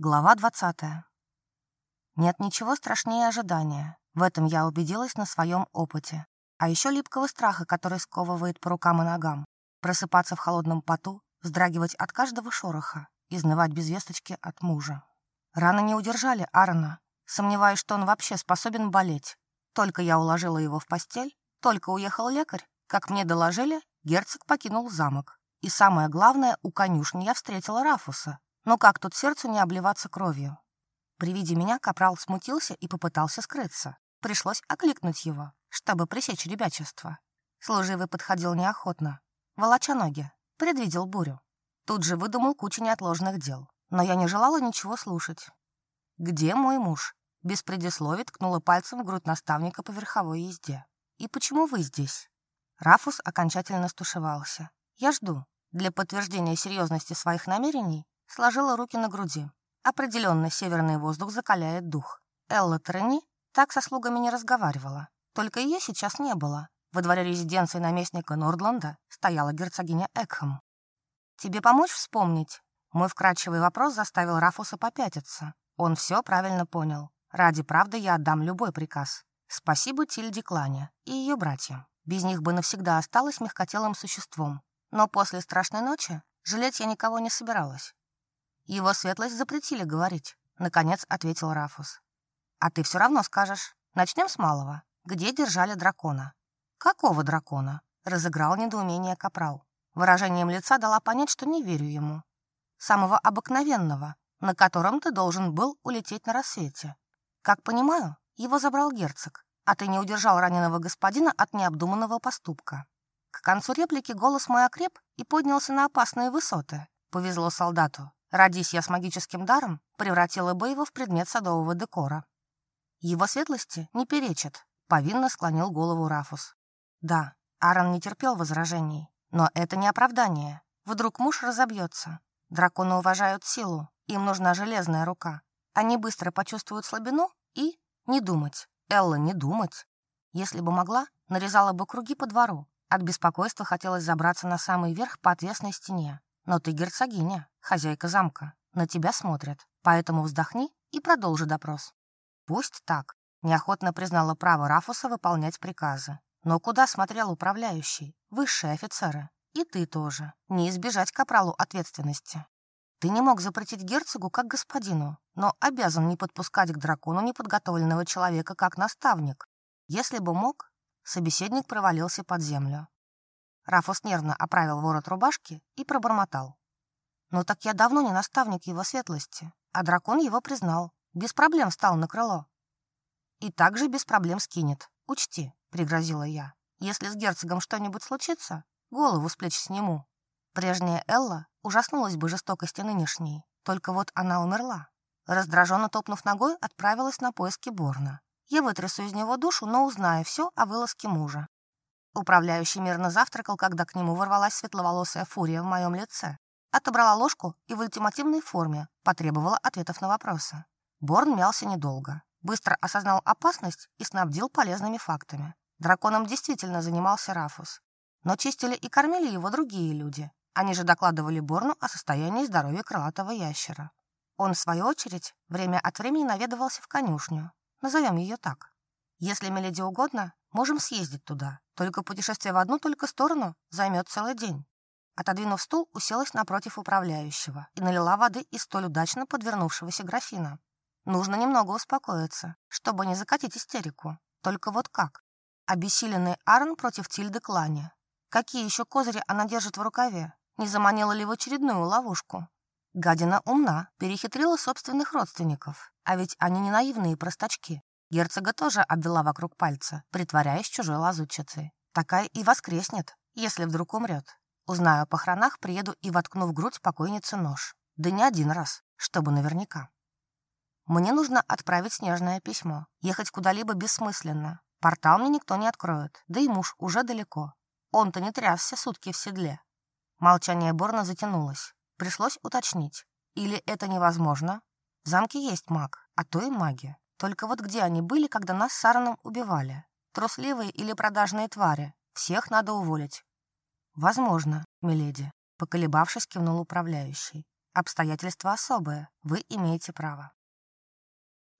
Глава 20. Нет ничего страшнее ожидания. В этом я убедилась на своем опыте. А еще липкого страха, который сковывает по рукам и ногам. Просыпаться в холодном поту, вздрагивать от каждого шороха, изнывать без весточки от мужа. Раны не удержали Аарона. Сомневаюсь, что он вообще способен болеть. Только я уложила его в постель, только уехал лекарь. Как мне доложили, герцог покинул замок. И самое главное, у конюшни я встретила Рафуса, но как тут сердцу не обливаться кровью? При виде меня капрал смутился и попытался скрыться. Пришлось окликнуть его, чтобы пресечь ребячество. Служивый подходил неохотно, волоча ноги, предвидел бурю. Тут же выдумал кучу неотложных дел, но я не желала ничего слушать. «Где мой муж?» Без предисловий ткнула пальцем в грудь наставника по верховой езде. «И почему вы здесь?» Рафус окончательно стушевался. «Я жду. Для подтверждения серьезности своих намерений сложила руки на груди. Определенно, северный воздух закаляет дух. Элла Трени так со слугами не разговаривала. Только ее сейчас не было. Во дворе резиденции наместника Нордланда стояла герцогиня Экхэм. «Тебе помочь вспомнить?» Мой вкрадчивый вопрос заставил Рафуса попятиться. Он все правильно понял. Ради правды я отдам любой приказ. Спасибо Тильде Клане и ее братьям. Без них бы навсегда осталась мягкотелым существом. Но после страшной ночи жалеть я никого не собиралась. Его светлость запретили говорить, наконец ответил Рафус. А ты все равно скажешь. Начнем с малого. Где держали дракона? Какого дракона? Разыграл недоумение Капрал. Выражением лица дала понять, что не верю ему. Самого обыкновенного, на котором ты должен был улететь на рассвете. Как понимаю, его забрал герцог, а ты не удержал раненого господина от необдуманного поступка. К концу реплики голос мой окреп и поднялся на опасные высоты. Повезло солдату. Родись я с магическим даром, превратила бы его в предмет садового декора. Его светлости не перечат, повинно склонил голову Рафус. Да, Аарон не терпел возражений, но это не оправдание. Вдруг муж разобьется. Драконы уважают силу, им нужна железная рука. Они быстро почувствуют слабину и... Не думать. Элла, не думать. Если бы могла, нарезала бы круги по двору. От беспокойства хотелось забраться на самый верх по отвесной стене. Но ты герцогиня, хозяйка замка. На тебя смотрят. Поэтому вздохни и продолжи допрос. Пусть так. Неохотно признала право Рафуса выполнять приказы. Но куда смотрел управляющий, высшие офицеры? И ты тоже. Не избежать капралу ответственности. Ты не мог запретить герцогу как господину, но обязан не подпускать к дракону неподготовленного человека как наставник. Если бы мог, собеседник провалился под землю. Рафус нервно оправил ворот рубашки и пробормотал. «Ну так я давно не наставник его светлости, а дракон его признал. Без проблем встал на крыло». «И также без проблем скинет. Учти», — пригрозила я. «Если с герцогом что-нибудь случится, голову с плеч сниму». Прежняя Элла ужаснулась бы жестокости нынешней, только вот она умерла. Раздраженно топнув ногой, отправилась на поиски Борна. Я вытрясу из него душу, но узнаю все о вылазке мужа. Управляющий мирно завтракал, когда к нему ворвалась светловолосая фурия в моем лице. Отобрала ложку и в ультимативной форме потребовала ответов на вопросы. Борн мялся недолго. Быстро осознал опасность и снабдил полезными фактами. Драконом действительно занимался Рафус. Но чистили и кормили его другие люди. Они же докладывали Борну о состоянии здоровья крылатого ящера. Он, в свою очередь, время от времени наведывался в конюшню. Назовем ее так. Если Меледи угодно, Можем съездить туда. Только путешествие в одну только сторону займет целый день». Отодвинув стул, уселась напротив управляющего и налила воды из столь удачно подвернувшегося графина. Нужно немного успокоиться, чтобы не закатить истерику. Только вот как? Обессиленный Арн против Тильды Клани. Какие еще козыри она держит в рукаве? Не заманила ли в очередную ловушку? Гадина умна, перехитрила собственных родственников. А ведь они не наивные простачки. Герцога тоже обвела вокруг пальца, притворяясь чужой лазутчицей. Такая и воскреснет, если вдруг умрет. Узнаю о похоронах, приеду и воткну в грудь покойнице нож. Да не один раз, чтобы наверняка. Мне нужно отправить снежное письмо. Ехать куда-либо бессмысленно. Портал мне никто не откроет, да и муж уже далеко. Он-то не трясся сутки в седле. Молчание Борна затянулось. Пришлось уточнить. Или это невозможно? В замке есть маг, а то и маги. Только вот где они были, когда нас с Сараном убивали? Трусливые или продажные твари? Всех надо уволить». «Возможно, миледи», — поколебавшись, кивнул управляющий. «Обстоятельства особые. Вы имеете право».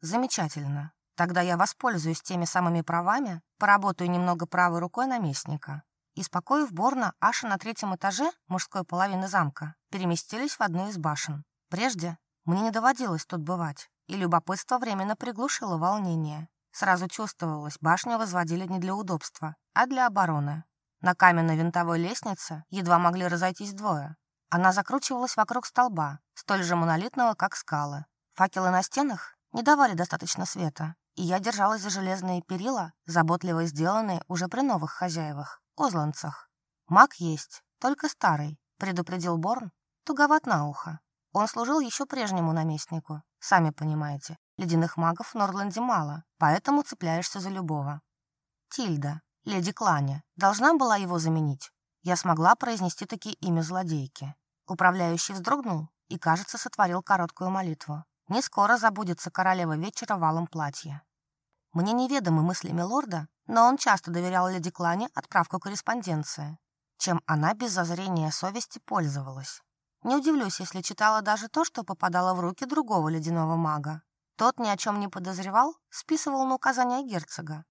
«Замечательно. Тогда я воспользуюсь теми самыми правами, поработаю немного правой рукой наместника». И спокоив Борна, Аша на третьем этаже мужской половины замка переместились в одну из башен. Прежде мне не доводилось тут бывать и любопытство временно приглушило волнение. Сразу чувствовалось, башню возводили не для удобства, а для обороны. На каменной винтовой лестнице едва могли разойтись двое. Она закручивалась вокруг столба, столь же монолитного, как скалы. Факелы на стенах не давали достаточно света, и я держалась за железные перила, заботливо сделанные уже при новых хозяевах, озланцах. Маг есть, только старый, предупредил Борн, туговат на ухо. Он служил еще прежнему наместнику, Сами понимаете, ледяных магов в Норланде мало, поэтому цепляешься за любого. Тильда, леди Кланя, должна была его заменить. Я смогла произнести такие имя злодейки. Управляющий вздрогнул и, кажется, сотворил короткую молитву. Не скоро забудется королева вечера валом платья. Мне неведомы мысли милорда, но он часто доверял леди Клане отправку корреспонденции, чем она без зазрения совести пользовалась. Не удивлюсь, если читала даже то, что попадало в руки другого ледяного мага. Тот ни о чем не подозревал, списывал на указания герцога.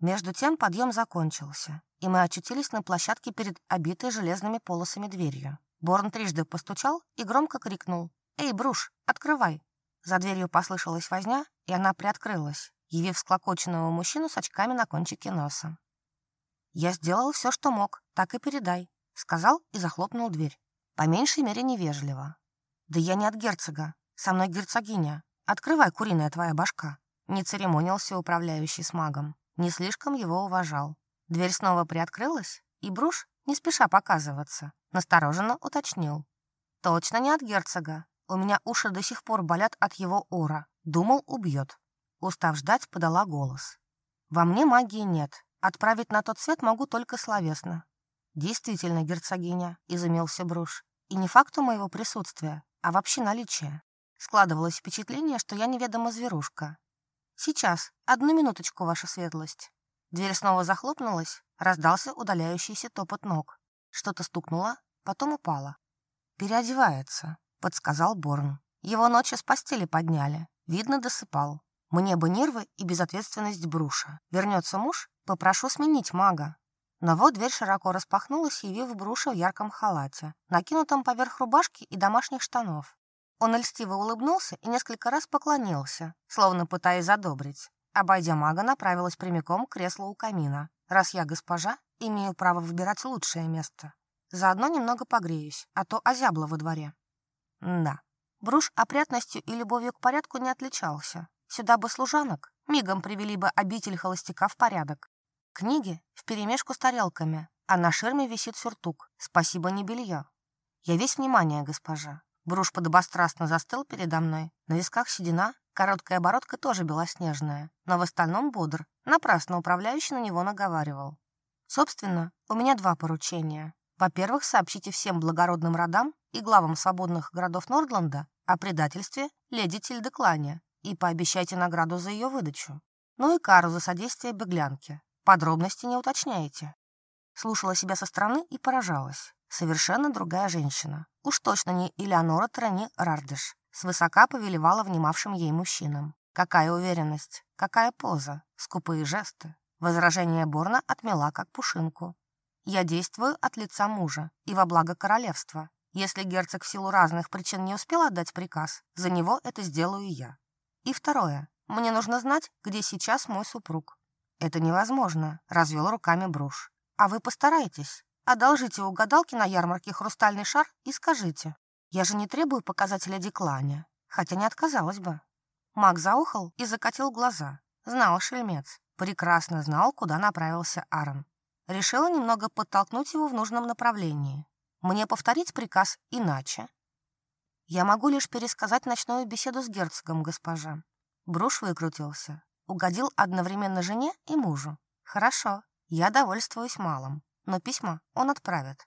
Между тем подъем закончился, и мы очутились на площадке перед обитой железными полосами дверью. Борн трижды постучал и громко крикнул «Эй, Бруш, открывай!». За дверью послышалась возня, и она приоткрылась, явив склокоченного мужчину с очками на кончике носа. «Я сделал все, что мог, так и передай», — сказал и захлопнул дверь. По меньшей мере невежливо. Да я не от герцога. Со мной герцогиня. Открывай, куриная твоя башка. Не церемонился управляющий с магом. Не слишком его уважал. Дверь снова приоткрылась, и Бруш, не спеша показываться, настороженно уточнил. «Точно не от герцога. У меня уши до сих пор болят от его ора. Думал, убьет». Устав ждать, подала голос. «Во мне магии нет. Отправить на тот свет могу только словесно. Действительно, герцогиня, изумился Бруш. И не факту моего присутствия, а вообще наличия. Складывалось впечатление, что я неведома зверушка. Сейчас, одну минуточку, ваша светлость. Дверь снова захлопнулась, раздался удаляющийся топот ног. Что-то стукнуло, потом упало. «Переодевается», — подсказал Борн. Его ночью с постели подняли. Видно, досыпал. Мне бы нервы и безответственность Бруша. Вернется муж, попрошу сменить мага. Но вот дверь широко распахнулась, явив бруша в ярком халате, накинутом поверх рубашки и домашних штанов. Он льстиво улыбнулся и несколько раз поклонился, словно пытаясь задобрить. Обойдя мага, направилась прямиком к креслу у камина. «Раз я госпожа, имею право выбирать лучшее место. Заодно немного погреюсь, а то озябло во дворе». Да, Бруш опрятностью и любовью к порядку не отличался. Сюда бы служанок, мигом привели бы обитель холостяка в порядок. Книги вперемешку с тарелками, а на ширме висит сюртук. Спасибо, не белье. Я весь внимание, госпожа. Бруш подобострастно застыл передо мной. На висках седина, короткая бородка тоже белоснежная, но в остальном бодр. Напрасно управляющий на него наговаривал. Собственно, у меня два поручения. Во-первых, сообщите всем благородным родам и главам свободных городов Нордланда о предательстве леди Тильдеклане и пообещайте награду за ее выдачу. Ну и кару за содействие беглянке. Подробности не уточняете. Слушала себя со стороны и поражалась. Совершенно другая женщина. Уж точно не Элеонора Трани Рардыш. Свысока повелевала внимавшим ей мужчинам. Какая уверенность, какая поза, скупые жесты. Возражение Борна отмела как пушинку. «Я действую от лица мужа и во благо королевства. Если герцог в силу разных причин не успел отдать приказ, за него это сделаю я. И второе. Мне нужно знать, где сейчас мой супруг. «Это невозможно», — развел руками Бруш. «А вы постарайтесь. Одолжите у гадалки на ярмарке хрустальный шар и скажите. Я же не требую показателя деклания, хотя не отказалась бы». Маг заухал и закатил глаза. Знал шельмец. Прекрасно знал, куда направился Аарон. Решила немного подтолкнуть его в нужном направлении. Мне повторить приказ иначе. Я могу лишь пересказать ночную беседу с герцогом, госпожа. Бруш выкрутился угодил одновременно жене и мужу. Хорошо, я довольствуюсь малым, но письма он отправит.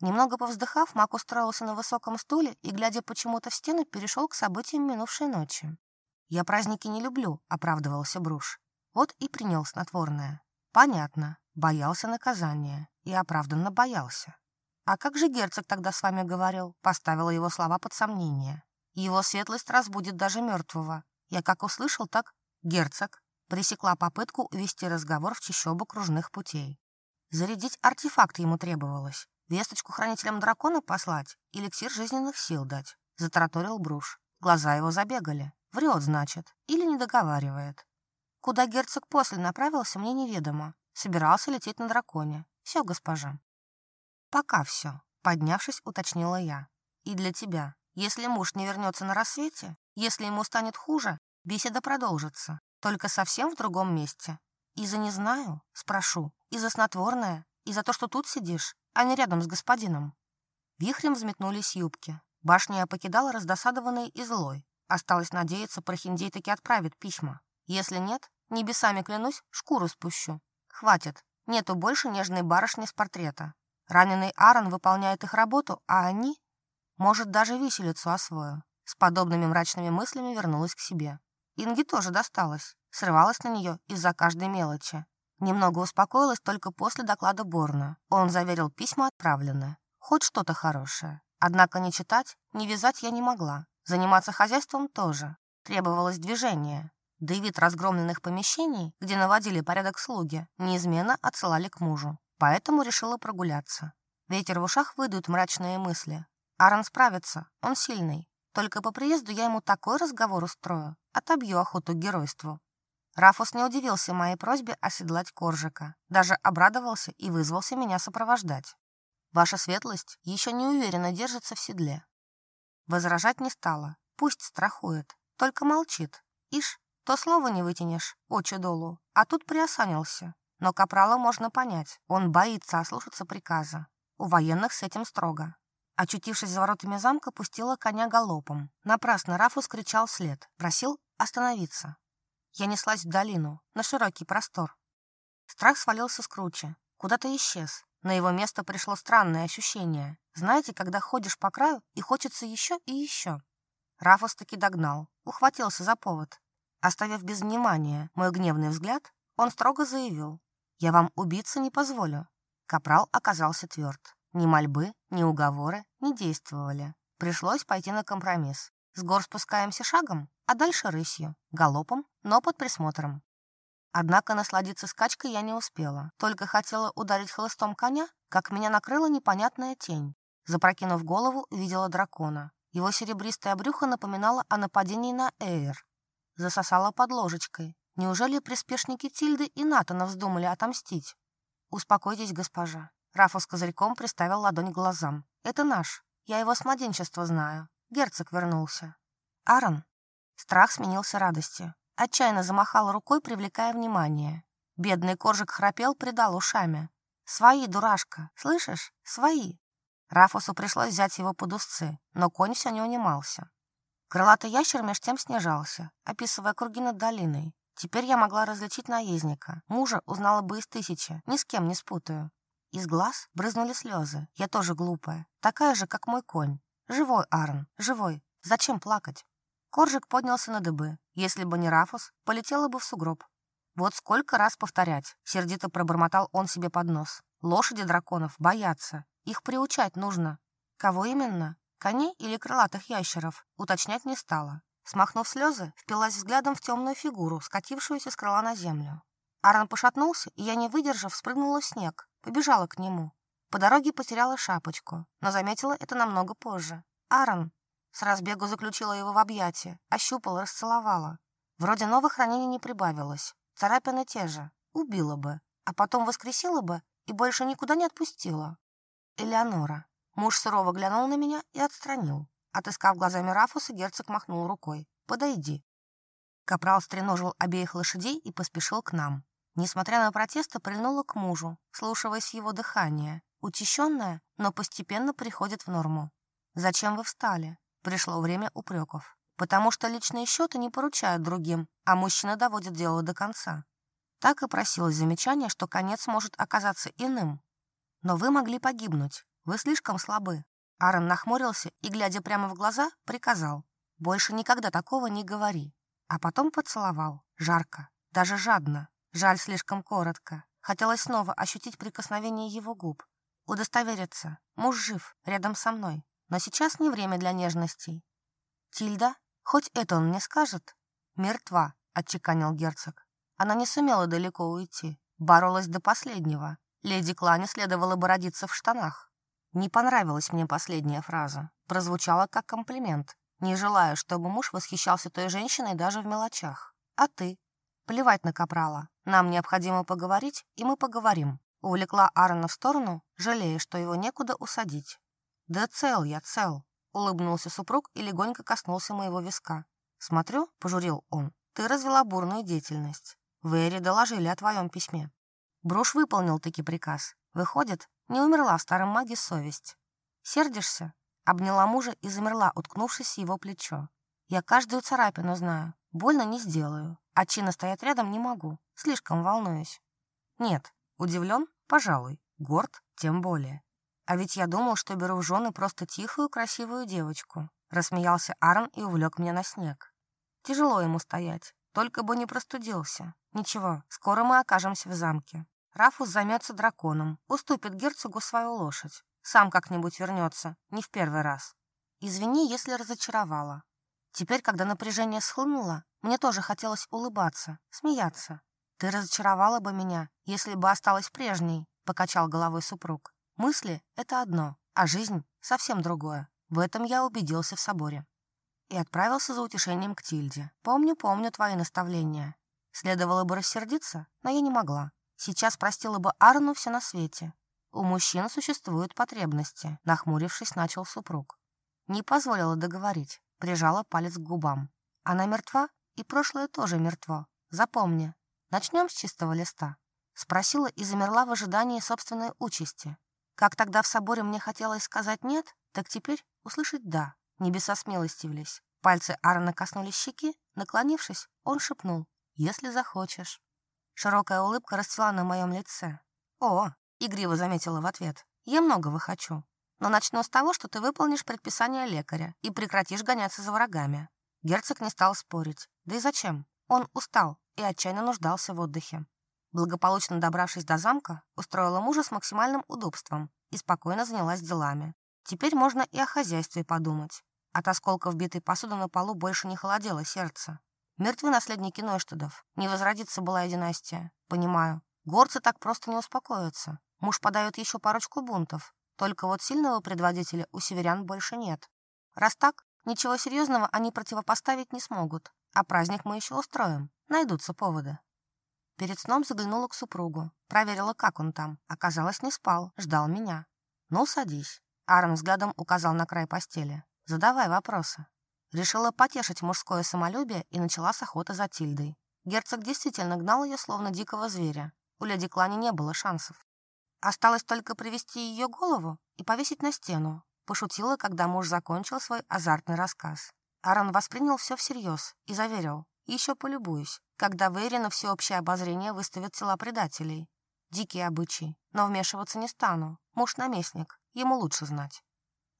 Немного повздыхав, Мак устроился на высоком стуле и, глядя почему-то в стену, перешел к событиям минувшей ночи. «Я праздники не люблю», — оправдывался Бруш. Вот и принял снотворное. «Понятно. Боялся наказания. И оправданно боялся. А как же герцог тогда с вами говорил?» Поставила его слова под сомнение. «Его светлость разбудит даже мертвого. Я как услышал, так Герцог пресекла попытку вести разговор в чищобу кружных путей. Зарядить артефакты ему требовалось. Весточку хранителям дракона послать, эликсир жизненных сил дать. Затараторил Бруш. Глаза его забегали. Врет, значит, или не договаривает. Куда герцог после направился, мне неведомо. Собирался лететь на драконе. Все, госпожа. Пока все, поднявшись, уточнила я. И для тебя. Если муж не вернется на рассвете, если ему станет хуже, Беседа продолжится, только совсем в другом месте. И за не знаю, спрошу, и за снотворное, и за то, что тут сидишь, а не рядом с господином. Вихрем взметнулись юбки. Башня покидала раздосадованной и злой. Осталось надеяться, прохиндей таки отправит письма. Если нет, небесами клянусь, шкуру спущу. Хватит, нету больше нежной барышни с портрета. Раненый Аарон выполняет их работу, а они... Может, даже виселицу освою. С подобными мрачными мыслями вернулась к себе. Инге тоже досталось. Срывалась на нее из-за каждой мелочи. Немного успокоилась только после доклада Борна. Он заверил письма отправлены. Хоть что-то хорошее. Однако не читать, не вязать я не могла. Заниматься хозяйством тоже. Требовалось движение. Да и вид разгромленных помещений, где наводили порядок слуги, неизменно отсылали к мужу. Поэтому решила прогуляться. Ветер в ушах выдают мрачные мысли. Аарон справится, он сильный. Только по приезду я ему такой разговор устрою, отобью охоту к геройству. Рафус не удивился моей просьбе оседлать коржика, даже обрадовался и вызвался меня сопровождать. Ваша светлость еще не уверенно держится в седле. Возражать не стала, пусть страхует, только молчит. Ишь, то слово не вытянешь, очи долу, а тут приосанился. Но капрала можно понять, он боится ослушаться приказа. У военных с этим строго. Очутившись за воротами замка, пустила коня галопом. Напрасно Рафус кричал вслед, просил остановиться. Я неслась в долину, на широкий простор. Страх свалился с круче, куда-то исчез. На его место пришло странное ощущение. Знаете, когда ходишь по краю и хочется еще и еще. Рафус таки догнал, ухватился за повод. Оставив без внимания мой гневный взгляд, он строго заявил. «Я вам убиться не позволю». Капрал оказался тверд. Ни мольбы, ни уговоры не действовали. Пришлось пойти на компромисс. С гор спускаемся шагом, а дальше рысью, галопом, но под присмотром. Однако насладиться скачкой я не успела. Только хотела ударить холостом коня, как меня накрыла непонятная тень. Запрокинув голову, увидела дракона. Его серебристая брюхо напоминало о нападении на Эйр. Засосала под ложечкой. Неужели приспешники Тильды и Натана вздумали отомстить? «Успокойтесь, госпожа. Рафа с козырьком приставил ладонь к глазам. «Это наш. Я его с младенчества знаю». Герцог вернулся. «Аарон». Страх сменился радостью. Отчаянно замахал рукой, привлекая внимание. Бедный коржик храпел, придал ушами. «Свои, дурашка! Слышишь? Свои!» Рафусу пришлось взять его под узцы, но конь все не унимался. Крылатый ящер меж тем снижался, описывая круги над долиной. Теперь я могла различить наездника. Мужа узнала бы из тысячи, ни с кем не спутаю. Из глаз брызнули слезы. Я тоже глупая. Такая же, как мой конь. Живой, Арн, живой. Зачем плакать? Коржик поднялся на дыбы. Если бы не Рафус, полетела бы в сугроб. Вот сколько раз повторять, сердито пробормотал он себе под нос. Лошади драконов боятся. Их приучать нужно. Кого именно? Коней или крылатых ящеров? Уточнять не стала. Смахнув слезы, впилась взглядом в темную фигуру, скатившуюся с крыла на землю. Аарон пошатнулся, и я, не выдержав, спрыгнула в снег побежала к нему. По дороге потеряла шапочку, но заметила это намного позже. Аарон, с разбегу заключила его в объятия, ощупала, расцеловала. Вроде новых ранений не прибавилось, царапины те же. Убила бы, а потом воскресила бы и больше никуда не отпустила. Элеонора. Муж сурово глянул на меня и отстранил. Отыскав глазами Рафуса, герцог махнул рукой. «Подойди». Капрал стреножил обеих лошадей и поспешил к нам. Несмотря на протесты, прильнула к мужу, слушаясь его дыхания. Утещенная, но постепенно приходит в норму. «Зачем вы встали?» Пришло время упреков. «Потому что личные счеты не поручают другим, а мужчина доводит дело до конца». Так и просилось замечание, что конец может оказаться иным. «Но вы могли погибнуть. Вы слишком слабы». Аарон нахмурился и, глядя прямо в глаза, приказал. «Больше никогда такого не говори». А потом поцеловал. Жарко. Даже жадно. Жаль, слишком коротко. Хотелось снова ощутить прикосновение его губ. Удостовериться. Муж жив, рядом со мной. Но сейчас не время для нежностей. Тильда, хоть это он мне скажет. Мертва, отчеканил герцог. Она не сумела далеко уйти. Боролась до последнего. Леди Клане следовало бы родиться в штанах. Не понравилась мне последняя фраза. Прозвучала как комплимент. Не желаю, чтобы муж восхищался той женщиной даже в мелочах. А ты? Плевать на Капрала. Нам необходимо поговорить, и мы поговорим». Увлекла Аарона в сторону, жалея, что его некуда усадить. «Да цел я, цел», — улыбнулся супруг и легонько коснулся моего виска. «Смотрю», — пожурил он, — «ты развела бурную деятельность. Вэри доложили о твоем письме». Бруш выполнил таки приказ. Выходит, не умерла в старом маге совесть. «Сердишься?» — обняла мужа и замерла, уткнувшись в его плечо. «Я каждую царапину знаю. Больно не сделаю. А Чина стоять рядом не могу. Слишком волнуюсь. Нет. Удивлен? Пожалуй. Горд? Тем более. А ведь я думал, что беру в жены просто тихую, красивую девочку. Рассмеялся Арн и увлек меня на снег. Тяжело ему стоять. Только бы не простудился. Ничего, скоро мы окажемся в замке. Рафус займется драконом, уступит герцогу свою лошадь. Сам как-нибудь вернется, не в первый раз. Извини, если разочаровала. Теперь, когда напряжение схлынуло, мне тоже хотелось улыбаться, смеяться. «Ты разочаровала бы меня, если бы осталась прежней», — покачал головой супруг. «Мысли — это одно, а жизнь — совсем другое. В этом я убедился в соборе». И отправился за утешением к Тильде. «Помню, помню твои наставления. Следовало бы рассердиться, но я не могла. Сейчас простила бы Арну все на свете. У мужчин существуют потребности», — нахмурившись, начал супруг. Не позволила договорить прижала палец к губам. Она мертва, и прошлое тоже мертво. Запомни. Начнем с чистого листа. Спросила и замерла в ожидании собственной участи. Как тогда в соборе мне хотелось сказать «нет», так теперь услышать «да». Небеса смелости влезь. Пальцы Аарона коснулись щеки. Наклонившись, он шепнул «если захочешь». Широкая улыбка расцвела на моем лице. «О!» — игриво заметила в ответ. «Я многого хочу. Но начну с того, что ты выполнишь предписание лекаря и прекратишь гоняться за врагами». Герцог не стал спорить. Да и зачем? Он устал и отчаянно нуждался в отдыхе. Благополучно добравшись до замка, устроила мужа с максимальным удобством и спокойно занялась делами. Теперь можно и о хозяйстве подумать. От осколков битой посуды на полу больше не холодело сердце. Мертвы наследники Нойштадов. Не возродится была и династия. Понимаю. Горцы так просто не успокоятся. Муж подает еще парочку бунтов. Только вот сильного предводителя у северян больше нет. Раз так, ничего серьезного они противопоставить не смогут. А праздник мы еще устроим. Найдутся поводы. Перед сном заглянула к супругу. Проверила, как он там. Оказалось, не спал. Ждал меня. «Ну, садись». Аарон взглядом указал на край постели. «Задавай вопросы». Решила потешить мужское самолюбие и начала с охоты за Тильдой. Герцог действительно гнал ее, словно дикого зверя. У леди Клани не было шансов. Осталось только привести ее голову и повесить на стену», – пошутила, когда муж закончил свой азартный рассказ. Аарон воспринял все всерьез и заверил. «Еще полюбуюсь, когда Вэри на всеобщее обозрение выставят тела предателей. Дикие обычаи, но вмешиваться не стану. Муж наместник, ему лучше знать».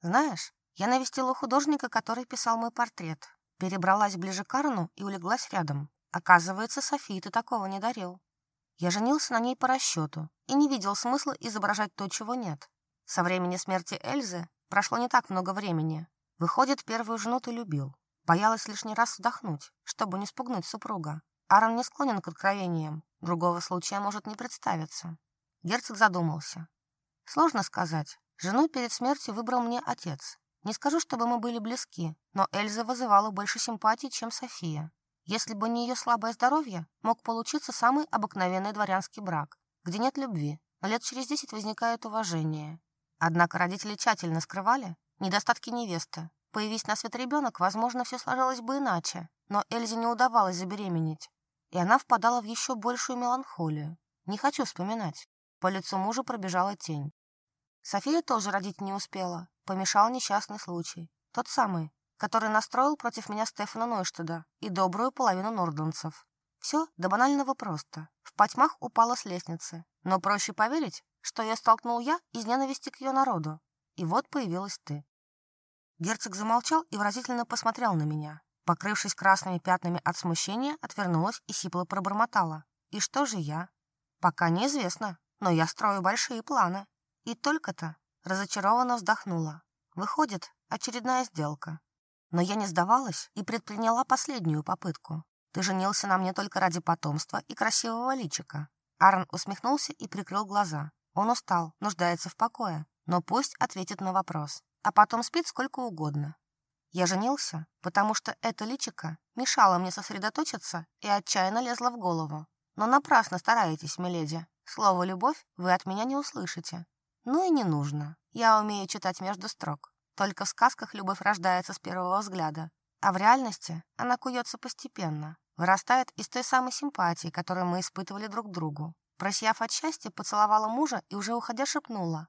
«Знаешь, я навестила художника, который писал мой портрет. Перебралась ближе к Аарону и улеглась рядом. Оказывается, Софии ты такого не дарил. Я женился на ней по расчету, и не видел смысла изображать то, чего нет. Со времени смерти Эльзы прошло не так много времени. Выходит, первую жену ты любил. Боялась лишний раз вдохнуть, чтобы не спугнуть супруга. Аарон не склонен к откровениям. Другого случая может не представиться. Герцог задумался. Сложно сказать. Жену перед смертью выбрал мне отец. Не скажу, чтобы мы были близки, но Эльза вызывала больше симпатий, чем София. Если бы не ее слабое здоровье, мог получиться самый обыкновенный дворянский брак где нет любви, лет через 10 возникает уважение. Однако родители тщательно скрывали недостатки невесты. Появись на свет ребенок, возможно, все сложилось бы иначе, но Эльзе не удавалось забеременеть, и она впадала в еще большую меланхолию. Не хочу вспоминать. По лицу мужа пробежала тень. София тоже родить не успела. Помешал несчастный случай. Тот самый, который настроил против меня Стефана Нойштеда и добрую половину норденцев. Все до банального просто. В потьмах упала с лестницы. Но проще поверить, что я столкнул я из ненависти к ее народу. И вот появилась ты. Герцог замолчал и выразительно посмотрел на меня. Покрывшись красными пятнами от смущения, отвернулась и сипло пробормотала. И что же я? Пока неизвестно, но я строю большие планы. И только-то разочарованно вздохнула. Выходит, очередная сделка. Но я не сдавалась и предприняла последнюю попытку. Ты женился на мне только ради потомства и красивого личика». Аарон усмехнулся и прикрыл глаза. Он устал, нуждается в покое, но пусть ответит на вопрос. А потом спит сколько угодно. Я женился, потому что это личико мешало мне сосредоточиться и отчаянно лезло в голову. Но напрасно стараетесь, миледи. Слово «любовь» вы от меня не услышите. Ну и не нужно. Я умею читать между строк. Только в сказках любовь рождается с первого взгляда, а в реальности она куется постепенно, вырастает из той самой симпатии, которую мы испытывали друг к другу. Просияв от счастья, поцеловала мужа и уже уходя шепнула.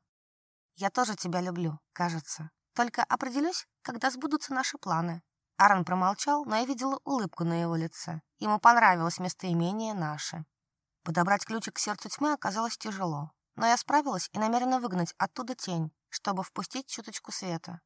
«Я тоже тебя люблю, кажется. Только определюсь, когда сбудутся наши планы». Аарон промолчал, но я видела улыбку на его лице. Ему понравилось местоимение «наше». Подобрать ключик к сердцу тьмы оказалось тяжело, но я справилась и намерена выгнать оттуда тень, чтобы впустить чуточку света.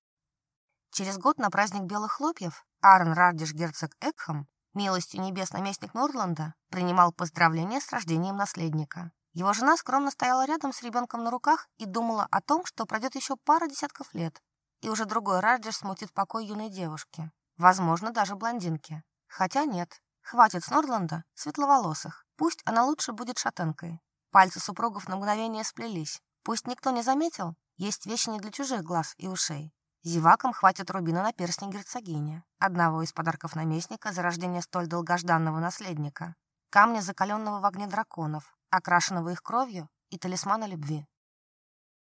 Через год на праздник белых хлопьев Аарон Рардиш герцог Экхам, милостью небес наместник Нордланда, принимал поздравления с рождением наследника. Его жена скромно стояла рядом с ребенком на руках и думала о том, что пройдет еще пара десятков лет, и уже другой Раджер смутит покой юной девушки. Возможно, даже блондинки. Хотя нет. Хватит с Нордланда светловолосых. Пусть она лучше будет шатенкой. Пальцы супругов на мгновение сплелись. Пусть никто не заметил, есть вещи не для чужих глаз и ушей. Зевакам хватит рубина на перстне герцогини, одного из подарков наместника за рождение столь долгожданного наследника, камня закаленного в огне драконов, окрашенного их кровью и талисмана любви.